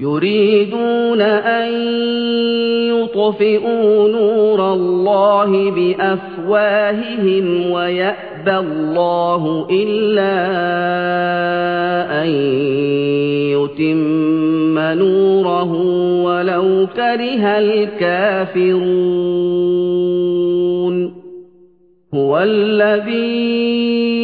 يُرِيدُونَ أَن يُطْفِئُوا نُورَ اللَّهِ بِأَفْوَاهِهِمْ وَيَأْبَى اللَّهُ إِلَّا أَن يُتِمَّ نُورَهُ وَلَوْ كَرِهَ الْكَافِرُونَ. هُوَ الَّذِي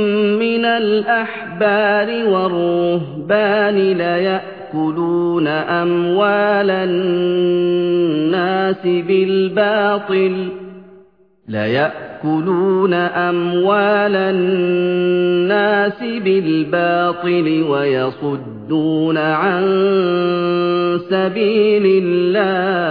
الأحبار والرهبان ليأكلون أموال الناس بالباطل. ليأكلون أموال الناس بالباطل ويصدون عن سبيل الله.